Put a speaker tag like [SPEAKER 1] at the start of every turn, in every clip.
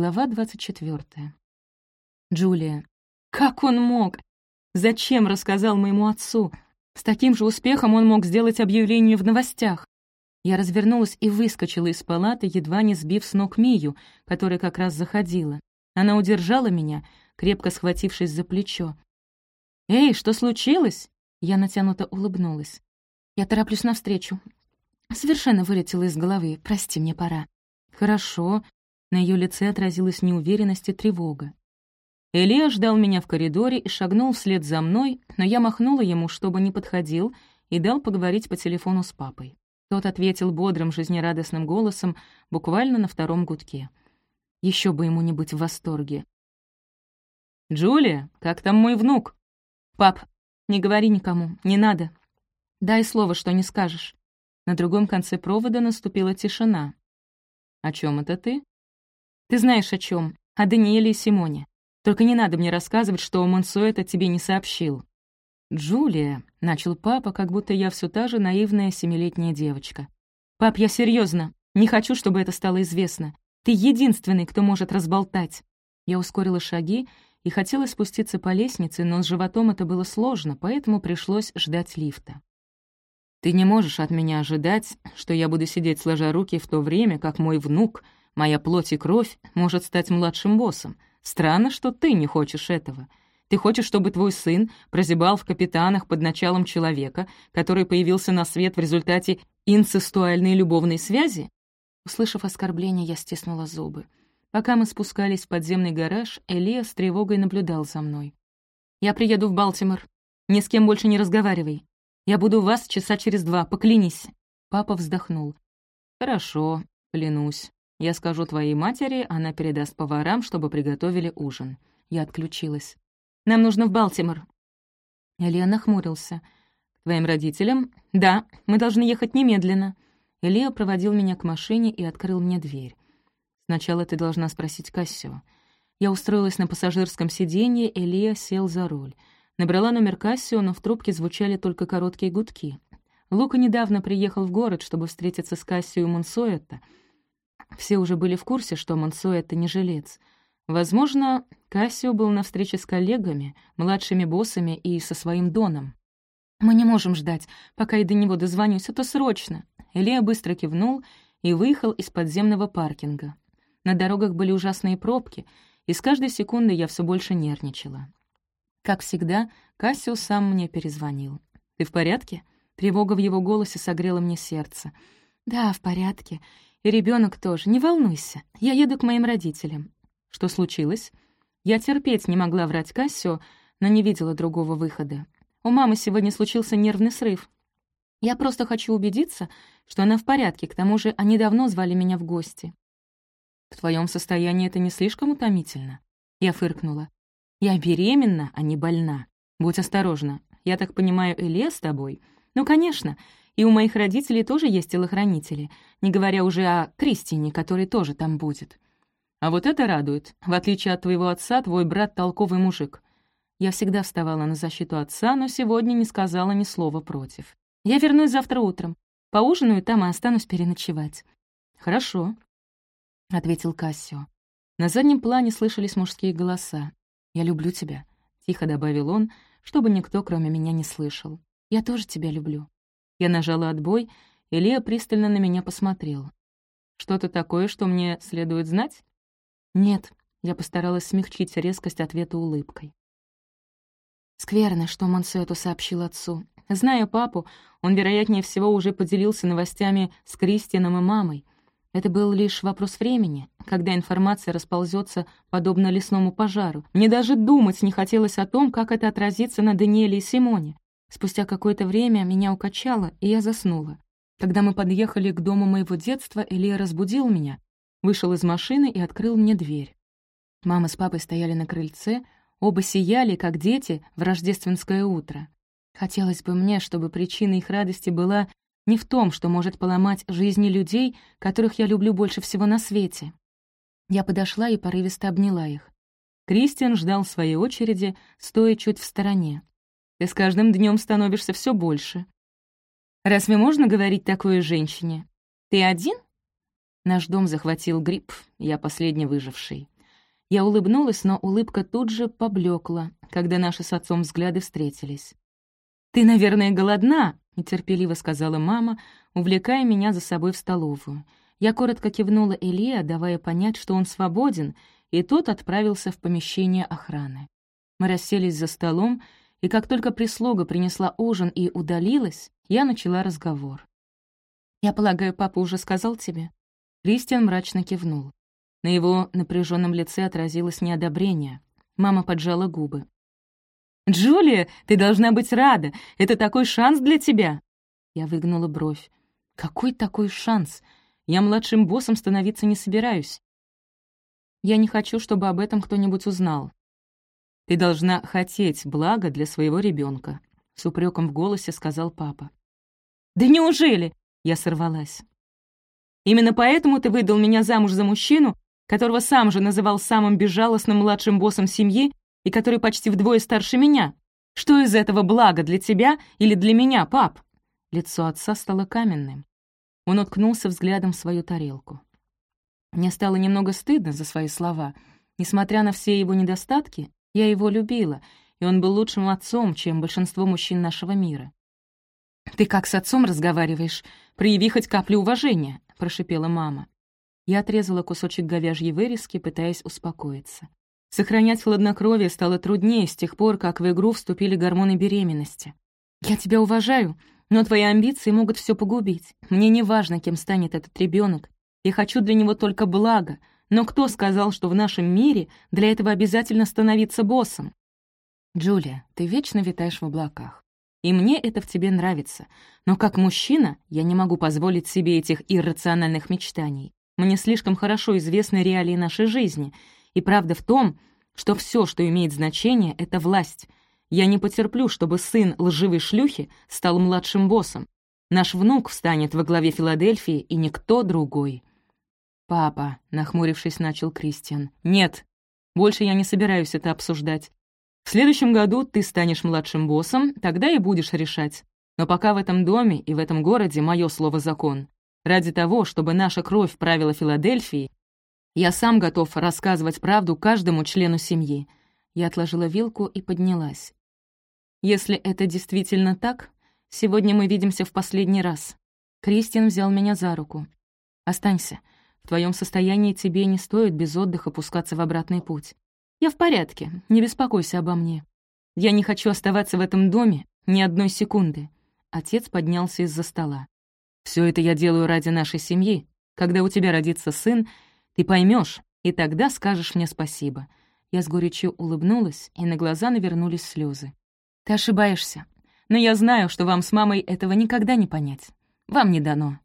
[SPEAKER 1] Глава 24. Джулия. Как он мог? Зачем рассказал моему отцу? С таким же успехом он мог сделать объявление в новостях. Я развернулась и выскочила из палаты, едва не сбив с ног Мию, которая как раз заходила. Она удержала меня, крепко схватившись за плечо. «Эй, что случилось?» Я натянуто улыбнулась. «Я тороплюсь навстречу. Совершенно вылетела из головы. Прости, мне пора». «Хорошо». На ее лице отразилась неуверенность и тревога. Элия ждал меня в коридоре и шагнул вслед за мной, но я махнула ему, чтобы не подходил, и дал поговорить по телефону с папой. Тот ответил бодрым, жизнерадостным голосом, буквально на втором гудке. Еще бы ему не быть в восторге. «Джулия, как там мой внук?» «Пап, не говори никому, не надо. Дай слово, что не скажешь». На другом конце провода наступила тишина. «О чем это ты?» «Ты знаешь, о чем? О Даниэле и Симоне. Только не надо мне рассказывать, что Мансуэта тебе не сообщил». «Джулия», — начал папа, как будто я все та же наивная семилетняя девочка. «Пап, я серьезно, не хочу, чтобы это стало известно. Ты единственный, кто может разболтать». Я ускорила шаги и хотела спуститься по лестнице, но с животом это было сложно, поэтому пришлось ждать лифта. «Ты не можешь от меня ожидать, что я буду сидеть сложа руки в то время, как мой внук, моя плоть и кровь, может стать младшим боссом. Странно, что ты не хочешь этого. Ты хочешь, чтобы твой сын прозябал в капитанах под началом человека, который появился на свет в результате инцестуальной любовной связи?» Услышав оскорбление, я стиснула зубы. Пока мы спускались в подземный гараж, Элия с тревогой наблюдал за мной. «Я приеду в Балтимор. Ни с кем больше не разговаривай. Я буду у вас часа через два, поклянись». Папа вздохнул. «Хорошо, клянусь. Я скажу твоей матери, она передаст поварам, чтобы приготовили ужин». Я отключилась. Нам нужно в Балтимор». Илья нахмурился. «К твоим родителям?» «Да, мы должны ехать немедленно». Илья проводил меня к машине и открыл мне дверь. «Сначала ты должна спросить Кассио». Я устроилась на пассажирском сиденье, Илья сел за руль. Набрала номер Кассио, но в трубке звучали только короткие гудки. Лука недавно приехал в город, чтобы встретиться с Кассио и Монсуэта. Все уже были в курсе, что Монсуэта не жилец — Возможно, Кассио был на встрече с коллегами, младшими боссами и со своим Доном. «Мы не можем ждать, пока я до него дозвонюсь, это срочно!» Илья быстро кивнул и выехал из подземного паркинга. На дорогах были ужасные пробки, и с каждой секунды я все больше нервничала. Как всегда, Кассио сам мне перезвонил. «Ты в порядке?» Тревога в его голосе согрела мне сердце. «Да, в порядке. И ребенок тоже. Не волнуйся. Я еду к моим родителям. Что случилось? Я терпеть не могла врать Кассио, но не видела другого выхода. У мамы сегодня случился нервный срыв. Я просто хочу убедиться, что она в порядке, к тому же они давно звали меня в гости. «В твоем состоянии это не слишком утомительно?» Я фыркнула. «Я беременна, а не больна. Будь осторожна. Я так понимаю, Илья с тобой?» «Ну, конечно. И у моих родителей тоже есть телохранители, не говоря уже о Кристине, который тоже там будет. А вот это радует. В отличие от твоего отца, твой брат — толковый мужик. Я всегда вставала на защиту отца, но сегодня не сказала ни слова против. Я вернусь завтра утром. Поужинаю там и останусь переночевать. «Хорошо», — ответил Кассио. На заднем плане слышались мужские голоса. «Я люблю тебя», — тихо добавил он, чтобы никто, кроме меня, не слышал. «Я тоже тебя люблю». Я нажала отбой, и Лея пристально на меня посмотрел. «Что-то такое, что мне следует знать?» «Нет», — я постаралась смягчить резкость ответа улыбкой. Скверно, что Монсуэту сообщил отцу. Зная папу, он, вероятнее всего, уже поделился новостями с Кристианом и мамой. Это был лишь вопрос времени, когда информация расползется подобно лесному пожару. Мне даже думать не хотелось о том, как это отразится на Даниэле и Симоне. Спустя какое-то время меня укачало, и я заснула. Когда мы подъехали к дому моего детства, Илья разбудил меня, вышел из машины и открыл мне дверь. Мама с папой стояли на крыльце, оба сияли, как дети, в рождественское утро. Хотелось бы мне, чтобы причина их радости была не в том, что может поломать жизни людей, которых я люблю больше всего на свете. Я подошла и порывисто обняла их. Кристиан ждал своей очереди, стоя чуть в стороне. «Ты с каждым днем становишься все больше». «Разве можно говорить такое женщине? Ты один?» Наш дом захватил грипп, я последний выживший. Я улыбнулась, но улыбка тут же поблекла, когда наши с отцом взгляды встретились. «Ты, наверное, голодна», — нетерпеливо сказала мама, увлекая меня за собой в столовую. Я коротко кивнула Илье, давая понять, что он свободен, и тот отправился в помещение охраны. Мы расселись за столом, и как только прислуга принесла ужин и удалилась, я начала разговор. «Я полагаю, папа уже сказал тебе?» Кристиан мрачно кивнул. На его напряженном лице отразилось неодобрение. Мама поджала губы. «Джулия, ты должна быть рада! Это такой шанс для тебя!» Я выгнула бровь. «Какой такой шанс? Я младшим боссом становиться не собираюсь. Я не хочу, чтобы об этом кто-нибудь узнал. Ты должна хотеть блага для своего ребенка, с упреком в голосе сказал папа. «Да неужели?» — я сорвалась. «Именно поэтому ты выдал меня замуж за мужчину, которого сам же называл самым безжалостным младшим боссом семьи и который почти вдвое старше меня. Что из этого блага для тебя или для меня, пап?» Лицо отца стало каменным. Он уткнулся взглядом в свою тарелку. Мне стало немного стыдно за свои слова. Несмотря на все его недостатки, я его любила, и он был лучшим отцом, чем большинство мужчин нашего мира. «Ты как с отцом разговариваешь? Прояви хоть каплю уважения», — прошипела мама. Я отрезала кусочек говяжьей вырезки, пытаясь успокоиться. Сохранять хладнокровие стало труднее с тех пор, как в игру вступили гормоны беременности. «Я тебя уважаю, но твои амбиции могут все погубить. Мне не важно, кем станет этот ребенок. Я хочу для него только блага, но кто сказал, что в нашем мире для этого обязательно становиться боссом? Джулия, ты вечно витаешь в облаках. И мне это в тебе нравится. Но как мужчина я не могу позволить себе этих иррациональных мечтаний. Мне слишком хорошо известны реалии нашей жизни. И правда в том, что все, что имеет значение, — это власть. Я не потерплю, чтобы сын лживой шлюхи стал младшим боссом. Наш внук встанет во главе Филадельфии, и никто другой. «Папа», — нахмурившись, начал Кристиан. «Нет, больше я не собираюсь это обсуждать. В следующем году ты станешь младшим боссом, тогда и будешь решать. Но пока в этом доме и в этом городе мое слово закон. Ради того, чтобы наша кровь правила Филадельфией, я сам готов рассказывать правду каждому члену семьи». Я отложила вилку и поднялась. «Если это действительно так, сегодня мы видимся в последний раз». Кристиан взял меня за руку. «Останься. В твоем состоянии тебе не стоит без отдыха пускаться в обратный путь. Я в порядке, не беспокойся обо мне. Я не хочу оставаться в этом доме ни одной секунды». Отец поднялся из-за стола. Все это я делаю ради нашей семьи. Когда у тебя родится сын, ты поймешь, и тогда скажешь мне спасибо». Я с горечью улыбнулась, и на глаза навернулись слезы. «Ты ошибаешься. Но я знаю, что вам с мамой этого никогда не понять. Вам не дано».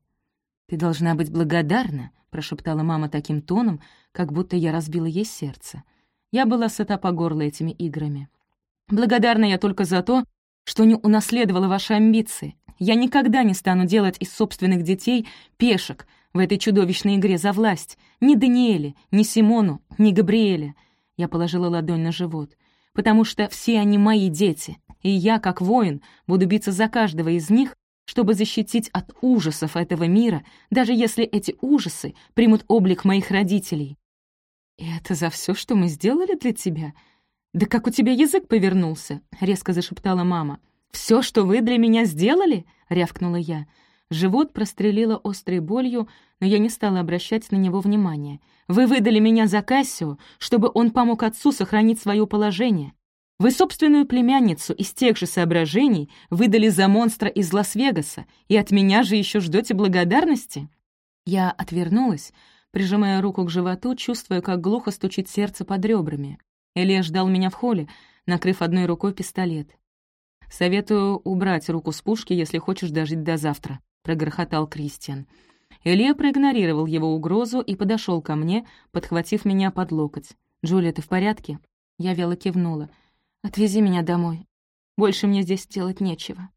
[SPEAKER 1] «Ты должна быть благодарна прошептала мама таким тоном, как будто я разбила ей сердце. Я была сыта по горло этими играми. «Благодарна я только за то, что не унаследовала ваши амбиции. Я никогда не стану делать из собственных детей пешек в этой чудовищной игре за власть. Ни Даниэле, ни Симону, ни Габриэле». Я положила ладонь на живот. «Потому что все они мои дети, и я, как воин, буду биться за каждого из них, чтобы защитить от ужасов этого мира, даже если эти ужасы примут облик моих родителей. «И это за все, что мы сделали для тебя? Да как у тебя язык повернулся?» — резко зашептала мама. Все, что вы для меня сделали?» — рявкнула я. Живот прострелило острой болью, но я не стала обращать на него внимания. «Вы выдали меня за Кассио, чтобы он помог отцу сохранить свое положение. Вы собственную племянницу из тех же соображений выдали за монстра из Лас-Вегаса, и от меня же еще ждете благодарности?» Я отвернулась, прижимая руку к животу, чувствуя, как глухо стучит сердце под ребрами. Элия ждал меня в холле, накрыв одной рукой пистолет. «Советую убрать руку с пушки, если хочешь дожить до завтра», — прогрохотал Кристиан. Элия проигнорировал его угрозу и подошел ко мне, подхватив меня под локоть. «Джулия, ты в порядке?» Я вяло кивнула. «Отвези меня домой. Больше мне здесь делать нечего».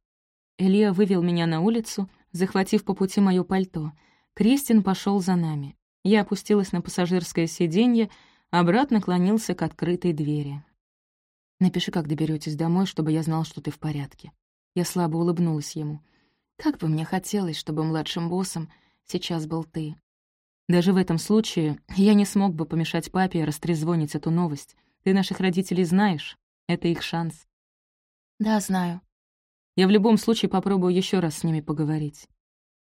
[SPEAKER 1] Илья вывел меня на улицу, захватив по пути моё пальто. Кристин пошел за нами. Я опустилась на пассажирское сиденье, брат наклонился к открытой двери. «Напиши, как доберетесь домой, чтобы я знал, что ты в порядке». Я слабо улыбнулась ему. «Как бы мне хотелось, чтобы младшим боссом сейчас был ты». Даже в этом случае я не смог бы помешать папе растрезвонить эту новость. Ты наших родителей знаешь, это их шанс.
[SPEAKER 2] Да, знаю.
[SPEAKER 1] Я в любом случае попробую еще раз с ними поговорить.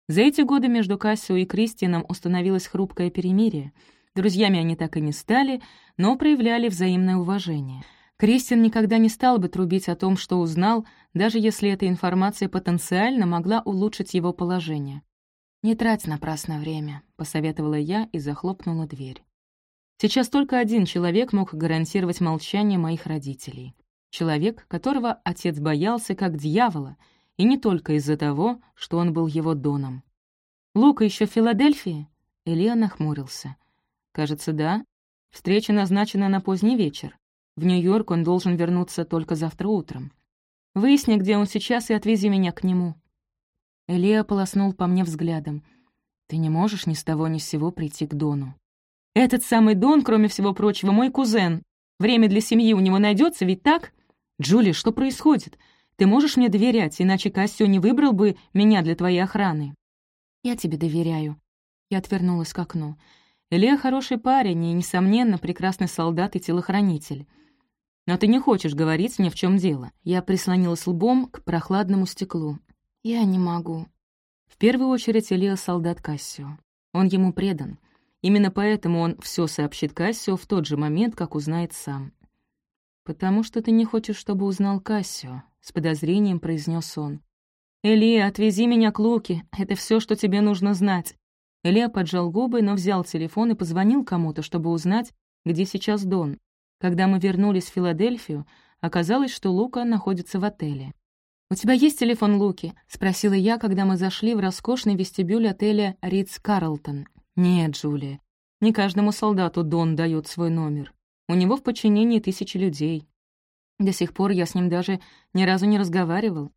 [SPEAKER 1] За эти годы между Кассио и Кристианом установилось хрупкое перемирие. Друзьями они так и не стали, но проявляли взаимное уважение. Кристиан никогда не стал бы трубить о том, что узнал, даже если эта информация потенциально могла улучшить его положение. «Не трать напрасно время», — посоветовала я и захлопнула дверь. Сейчас только один человек мог гарантировать молчание моих родителей. Человек, которого отец боялся как дьявола — и не только из-за того, что он был его доном. «Лука еще в Филадельфии?» Илья нахмурился. «Кажется, да. Встреча назначена на поздний вечер. В Нью-Йорк он должен вернуться только завтра утром. Выясни, где он сейчас, и отвези меня к нему». Илья полоснул по мне взглядом. «Ты не можешь ни с того ни с сего прийти к Дону». «Этот самый Дон, кроме всего прочего, мой кузен. Время для семьи у него найдется, ведь так? Джули, что происходит? Ты можешь мне доверять, иначе Кассио не выбрал бы меня для твоей охраны». «Я тебе доверяю». Я отвернулась к окну. Илья хороший парень и, несомненно, прекрасный солдат и телохранитель. Но ты не хочешь говорить мне, в чем дело. Я прислонилась лбом к прохладному стеклу. Я не могу. В первую очередь Илья — солдат Кассио. Он ему предан. Именно поэтому он все сообщит Кассио в тот же момент, как узнает сам. «Потому что ты не хочешь, чтобы узнал Кассио», — с подозрением произнес он. «Элия, отвези меня к Луке, это все, что тебе нужно знать». Элия поджал губы, но взял телефон и позвонил кому-то, чтобы узнать, где сейчас Дон. Когда мы вернулись в Филадельфию, оказалось, что Лука находится в отеле. «У тебя есть телефон Луки?» — спросила я, когда мы зашли в роскошный вестибюль отеля «Ритц Карлтон». «Нет, Джулия, не каждому солдату Дон дает свой номер. У него в подчинении тысячи людей. До сих пор я с ним даже ни разу не разговаривал.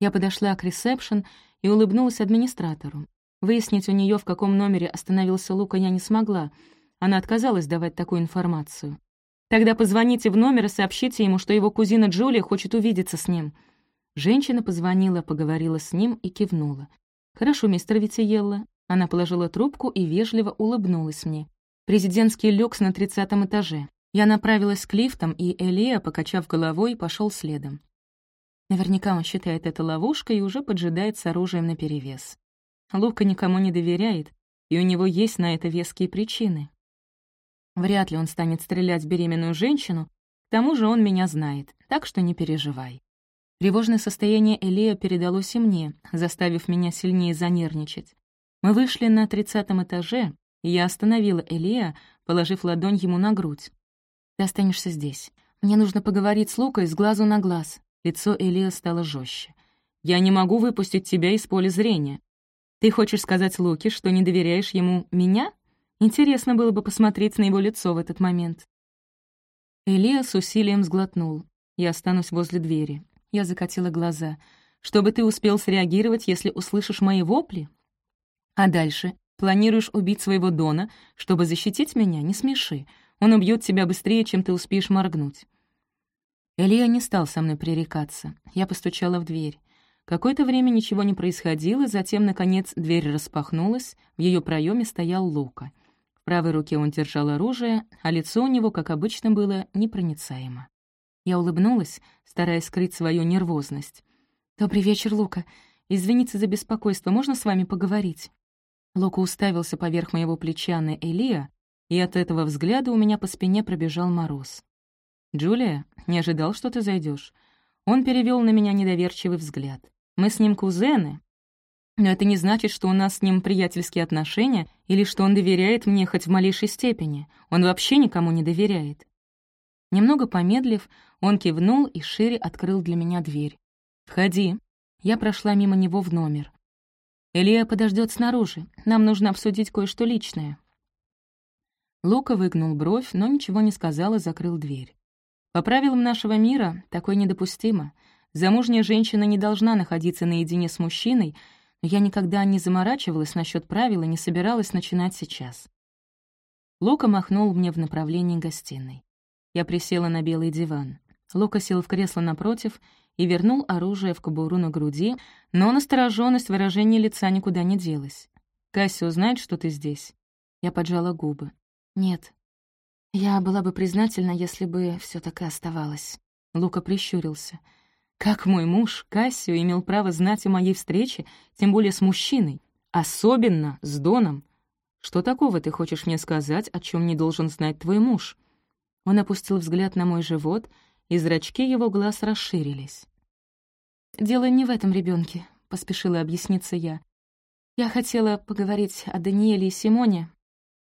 [SPEAKER 1] Я подошла к ресепшн и улыбнулась администратору. Выяснить у нее, в каком номере остановился Лука, я не смогла. Она отказалась давать такую информацию. «Тогда позвоните в номер и сообщите ему, что его кузина Джулия хочет увидеться с ним». Женщина позвонила, поговорила с ним и кивнула. «Хорошо, мистер Витиелло». Она положила трубку и вежливо улыбнулась мне. «Президентский люкс на тридцатом этаже. Я направилась к лифтам, и Элия, покачав головой, пошел следом. Наверняка он считает это ловушкой и уже поджидает с оружием наперевес. Лука никому не доверяет, и у него есть на это веские причины. Вряд ли он станет стрелять в беременную женщину, к тому же он меня знает, так что не переживай. Тревожное состояние Элия передалось и мне, заставив меня сильнее занервничать. Мы вышли на тридцатом этаже, и я остановила Элия, положив ладонь ему на грудь. Ты останешься здесь. Мне нужно поговорить с Лукой с глазу на глаз». Лицо Элия стало жестче. «Я не могу выпустить тебя из поля зрения. Ты хочешь сказать Луке, что не доверяешь ему меня? Интересно было бы посмотреть на его лицо в этот момент». Элия с усилием сглотнул. «Я останусь возле двери». Я закатила глаза. «Чтобы ты успел среагировать, если услышишь мои вопли?» «А дальше? Планируешь убить своего Дона, чтобы защитить меня? Не смеши. Он убьет тебя быстрее, чем ты успеешь моргнуть». Илья не стал со мной пререкаться. Я постучала в дверь. Какое-то время ничего не происходило, затем, наконец, дверь распахнулась, в ее проеме стоял Лука. В правой руке он держал оружие, а лицо у него, как обычно, было непроницаемо. Я улыбнулась, стараясь скрыть свою нервозность. «Добрый вечер, Лука. Извините за беспокойство, можно с вами поговорить?» Лука уставился поверх моего плеча на Элия, и от этого взгляда у меня по спине пробежал мороз. «Джулия, не ожидал, что ты зайдешь. Он перевел на меня недоверчивый взгляд. «Мы с ним кузены, но это не значит, что у нас с ним приятельские отношения или что он доверяет мне хоть в малейшей степени. Он вообще никому не доверяет». Немного помедлив, он кивнул и шире открыл для меня дверь. «Входи». Я прошла мимо него в номер. «Илья подождет снаружи. Нам нужно обсудить кое-что личное». Лука выгнул бровь, но ничего не сказал и закрыл дверь. По правилам нашего мира такое недопустимо. Замужняя женщина не должна находиться наедине с мужчиной, но я никогда не заморачивалась насчет правил и не собиралась начинать сейчас. Лука махнул мне в направлении гостиной. Я присела на белый диван. Лука сел в кресло напротив и вернул оружие в кобуру на груди, но настороженность выражения лица никуда не делась. «Кассио знает, что ты здесь?» Я поджала губы.
[SPEAKER 2] «Нет. Я была бы признательна, если бы все так и оставалось».
[SPEAKER 1] Лука прищурился. «Как мой муж, Кассио, имел право знать о моей встрече, тем более с мужчиной, особенно с Доном? Что такого ты хочешь мне сказать, о чем не должен знать твой муж?» Он опустил взгляд на мой живот, и зрачки его глаз расширились.
[SPEAKER 2] «Дело не в этом ребенке, поспешила объясниться я. «Я хотела поговорить о Даниэле и Симоне».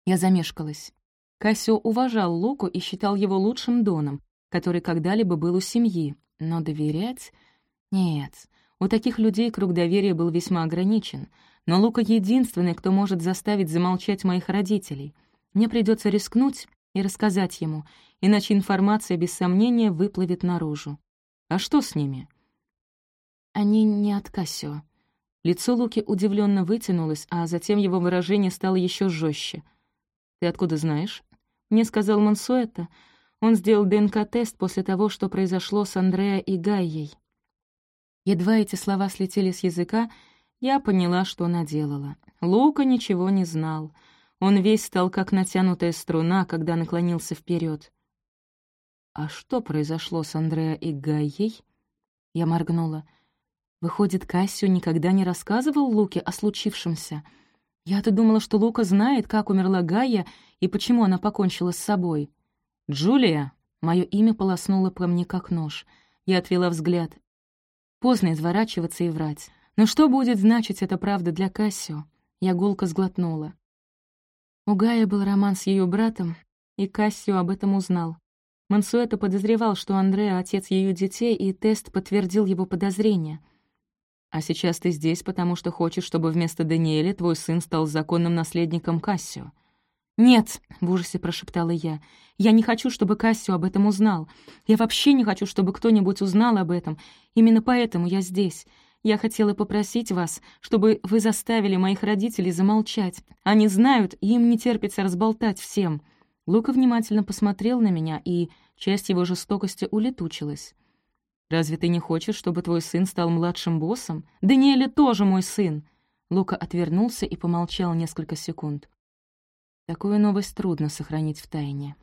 [SPEAKER 1] Я замешкалась. Кассио уважал Луку и считал его лучшим доном, который когда-либо был у семьи, но доверять... Нет, у таких людей круг доверия был весьма ограничен, но Лука единственный, кто может заставить замолчать моих родителей. Мне придется рискнуть и рассказать ему, иначе информация без сомнения выплывет наружу. А что с ними?
[SPEAKER 2] Они не от Кассио.
[SPEAKER 1] Лицо Луки удивленно вытянулось, а затем его выражение стало еще жестче. «Ты откуда знаешь?» Мне сказал Мансуэта. Он сделал ДНК-тест после того, что произошло с Андреа и Гайей. Едва эти слова слетели с языка, я поняла, что наделала. Лука ничего не знал — он весь стал как натянутая струна, когда наклонился вперед. «А что произошло с Андреа и Гайей?» Я моргнула. Выходит, Кассио никогда не рассказывал Луке о случившемся. Я-то думала, что Лука знает, как умерла Гайя и почему она покончила с собой. «Джулия!» — мое имя полоснуло по мне как нож. Я отвела взгляд. Поздно изворачиваться и врать. Но что будет значить эта правда для Кассио? Я гулко сглотнула. У Гая был роман с ее братом, и Кассио об этом узнал. Мансуэто подозревал, что Андреа — отец ее детей, и тест подтвердил его подозрения. «А сейчас ты здесь, потому что хочешь, чтобы вместо Даниэля твой сын стал законным наследником Кассио». «Нет», — в ужасе прошептала я, — «я не хочу, чтобы Кассио об этом узнал. Я вообще не хочу, чтобы кто-нибудь узнал об этом. Именно поэтому я здесь. Я хотела попросить вас, чтобы вы заставили моих родителей замолчать. Они знают, и им не терпится разболтать всем». Лука внимательно посмотрел на меня, и часть его жестокости улетучилась. «Разве ты не хочешь, чтобы твой сын стал младшим боссом? Даниэля тоже мой сын!» Лука отвернулся и помолчал несколько секунд. Такую новость трудно сохранить в тайне.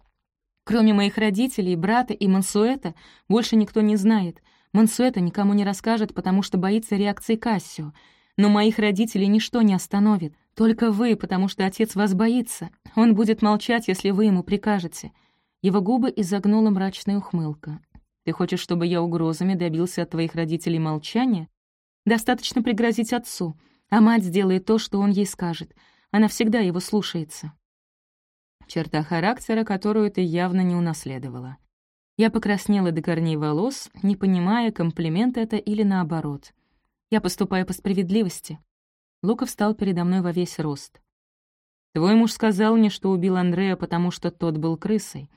[SPEAKER 1] Кроме моих родителей, брата и Мансуэта, больше никто не знает — Мансуэта никому не расскажет, потому что боится реакции Кассио. Но моих родителей ничто не остановит. Только вы, потому что отец вас боится. Он будет молчать, если вы ему прикажете». Его губы изогнула мрачная ухмылка. «Ты хочешь, чтобы я угрозами добился от твоих родителей молчания? Достаточно пригрозить отцу, а мать сделает то, что он ей скажет. Она всегда его слушается». Черта характера, которую ты явно не унаследовала. Я покраснела до корней волос, не понимая, комплимент это или наоборот. Я поступаю по справедливости. Лука встал передо мной во весь рост. «Твой муж сказал мне, что убил Андрея, потому что тот был крысой.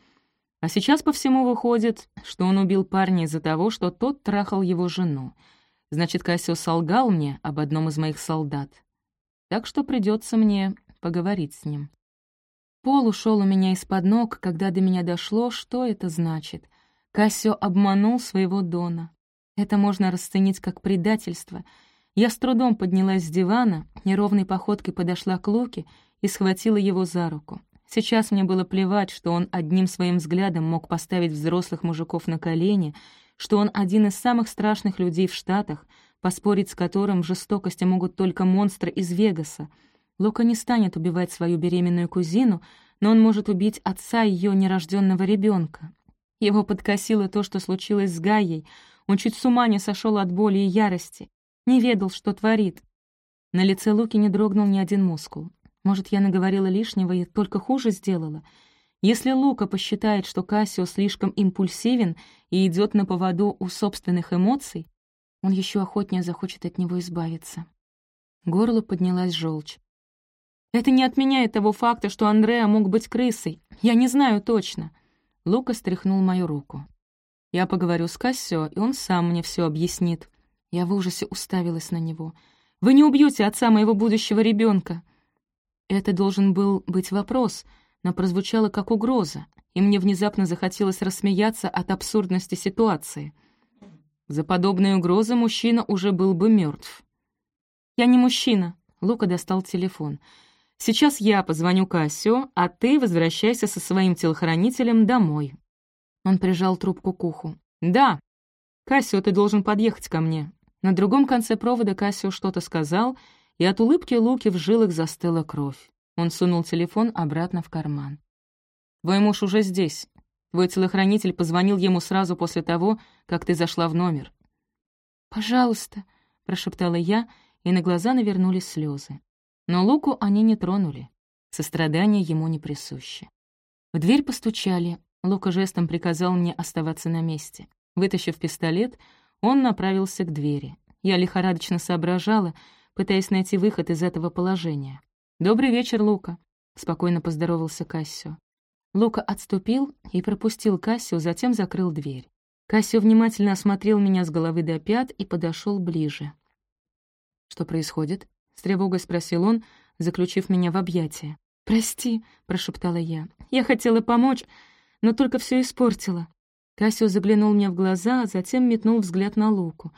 [SPEAKER 1] А сейчас по всему выходит, что он убил парня из-за того, что тот трахал его жену. Значит, Кассио солгал мне об одном из моих солдат. Так что придется мне поговорить с ним». Пол ушел у меня из-под ног, когда до меня дошло, что это значит. Кассио обманул своего Дона. Это можно расценить как предательство. Я с трудом поднялась с дивана, неровной походкой подошла к Луке и схватила его за руку. Сейчас мне было плевать, что он одним своим взглядом мог поставить взрослых мужиков на колени, что он один из самых страшных людей в Штатах, поспорить с которым в жестокости могут только монстры из Вегаса — Лука не станет убивать свою беременную кузину, но он может убить отца ее нерожденного ребенка. Его подкосило то, что случилось с Гаей. Он чуть с ума не сошел от боли и ярости. Не ведал, что творит. На лице Луки не дрогнул ни один мускул. Может, я наговорила лишнего и только хуже сделала. Если Лука посчитает, что Кассио слишком импульсивен и идет на поводу у собственных эмоций, он еще охотнее захочет от него избавиться. Горло поднялась желчь. Это не отменяет того факта, что Андреа мог быть крысой. Я не знаю точно». Лука стряхнул мою руку. «Я поговорю с Кассио, и он сам мне все объяснит». Я в ужасе уставилась на него. «Вы не убьете отца моего будущего ребенка. Это должен был быть вопрос, но прозвучало как угроза, и мне внезапно захотелось рассмеяться от абсурдности ситуации. За подобные угрозы мужчина уже был бы мертв. «Я не мужчина», — Лука достал телефон. Сейчас я позвоню Кассио, а ты возвращайся со своим телохранителем домой».
[SPEAKER 2] Он прижал трубку к уху.
[SPEAKER 1] «Да. Кассио, ты должен подъехать ко мне». На другом конце провода Кассио что-то сказал, и от улыбки Луки в жилах застыла кровь. Он сунул телефон обратно в карман. «Твой муж уже здесь. Твой телохранитель позвонил ему сразу после того, как ты зашла в номер».
[SPEAKER 2] «Пожалуйста», — прошептала я, и на глаза навернулись слезы. Но Луку они не тронули. Сострадание ему не присуще. В дверь постучали. Лука жестом приказал мне оставаться на месте. Вытащив пистолет, он направился к двери. Я лихорадочно соображала, пытаясь найти выход из этого положения. «Добрый вечер, Лука», — спокойно поздоровался Кассио. Лука отступил и пропустил Кассио, затем закрыл дверь. Кассио внимательно осмотрел меня с головы до пят и подошел ближе. «Что происходит?» — с тревогой спросил он, заключив меня в объятия. «Прости», — прошептала я. «Я хотела помочь, но только все испортила». Кассио заглянул мне в глаза, а затем метнул взгляд на Луку.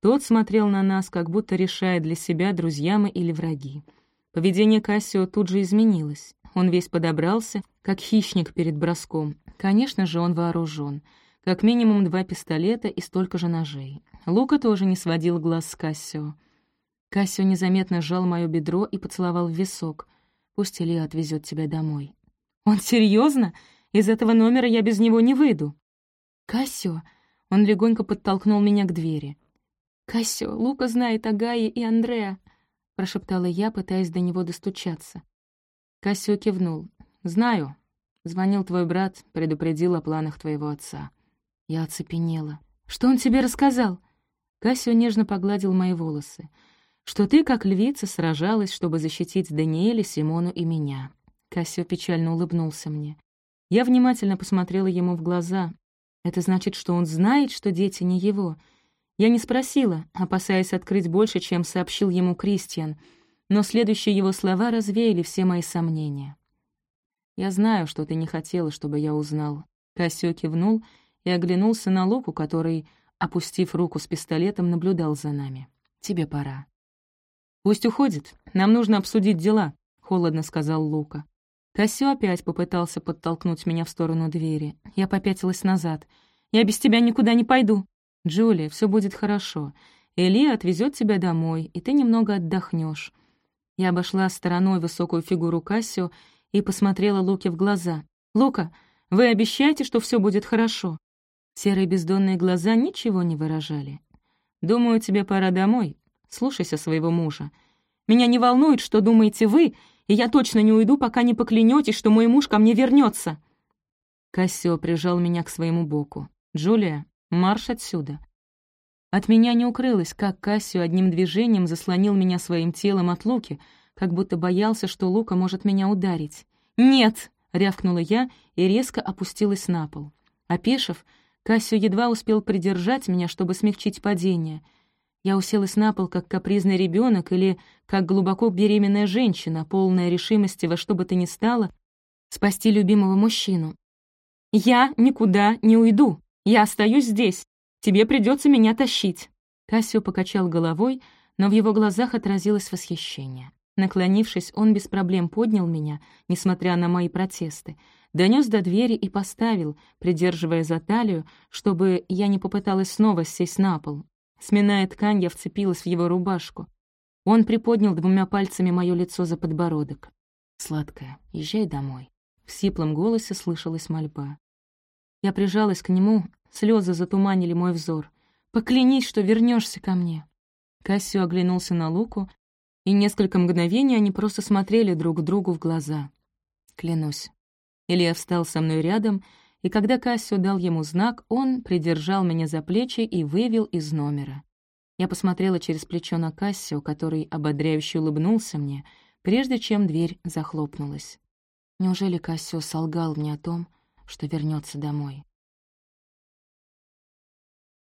[SPEAKER 2] Тот смотрел на нас, как будто решая для себя, друзья мы или враги. Поведение Кассио тут же изменилось. Он весь подобрался, как хищник перед броском. Конечно же, он вооружен. Как минимум два пистолета и столько же ножей. Лука тоже не сводил глаз с Кассио. Кассио незаметно сжал моё бедро и поцеловал в висок. «Пусть Илья отвезет тебя домой». «Он серьезно? Из этого номера я без него не выйду». «Кассио...» Он легонько подтолкнул меня к двери. «Кассио, Лука знает о Гае и Андреа», — прошептала я, пытаясь до него достучаться. Кассио кивнул. «Знаю. Звонил твой брат, предупредил о планах твоего отца». Я оцепенела. «Что он тебе рассказал?» Кассио нежно погладил мои волосы что ты, как львица, сражалась, чтобы защитить Даниэля, Симону и меня». Кассио печально улыбнулся мне. Я внимательно посмотрела ему в глаза. Это значит, что он знает, что дети не его. Я не спросила, опасаясь открыть больше, чем сообщил ему Кристиан, но следующие его слова развеяли все мои сомнения. «Я знаю, что ты не хотела, чтобы я узнал». Кассио кивнул и оглянулся на Луку, который, опустив руку с пистолетом, наблюдал за нами. «Тебе пора». «Пусть уходит. Нам нужно обсудить дела», — холодно сказал Лука. Кассио опять попытался подтолкнуть меня в сторону двери. Я попятилась назад. «Я без тебя никуда не пойду». «Джулия, все будет хорошо. Эли отвезет тебя домой, и ты немного отдохнешь. Я обошла стороной высокую фигуру Кассио и посмотрела Луке в глаза. «Лука, вы обещаете, что все будет хорошо?» Серые бездонные глаза ничего не выражали. «Думаю, тебе пора домой. Слушайся своего мужа. Меня не волнует, что думаете вы, и я точно не уйду, пока не поклянетесь, что мой муж ко мне вернется. Кассио прижал меня к своему боку. «Джулия, марш отсюда». От меня не укрылось, как Кассио одним движением заслонил меня своим телом от Луки, как будто боялся, что Лука может меня ударить. «Нет!» — рявкнула я и резко опустилась на пол. Опешив, Кассио едва успел придержать меня, чтобы смягчить падение — я уселась на пол, как капризный ребенок или как глубоко беременная женщина, полная решимости во что бы то ни стало спасти любимого мужчину. «Я никуда не уйду. Я остаюсь здесь. Тебе придется меня тащить». Кассио покачал головой, но в его глазах отразилось восхищение. Наклонившись, он без проблем поднял меня, несмотря на мои протесты, донес до двери и поставил, придерживая за талию, чтобы я не попыталась снова сесть на пол, Сминая ткань, я вцепилась в его рубашку. Он приподнял двумя пальцами мое лицо за подбородок. «Сладкая, езжай домой». В сиплом голосе слышалась мольба. Я прижалась к нему, слезы затуманили мой взор. «Поклянись, что вернешься ко мне». Кассио оглянулся на Луку, и несколько мгновений они просто смотрели друг другу в глаза. «Клянусь». Илья встал со мной рядом и когда Кассио дал ему знак, он придержал меня за плечи и вывел из номера. Я посмотрела через плечо на Кассио, который ободряюще улыбнулся мне, прежде чем дверь захлопнулась. Неужели Кассио солгал мне о том, что вернется домой?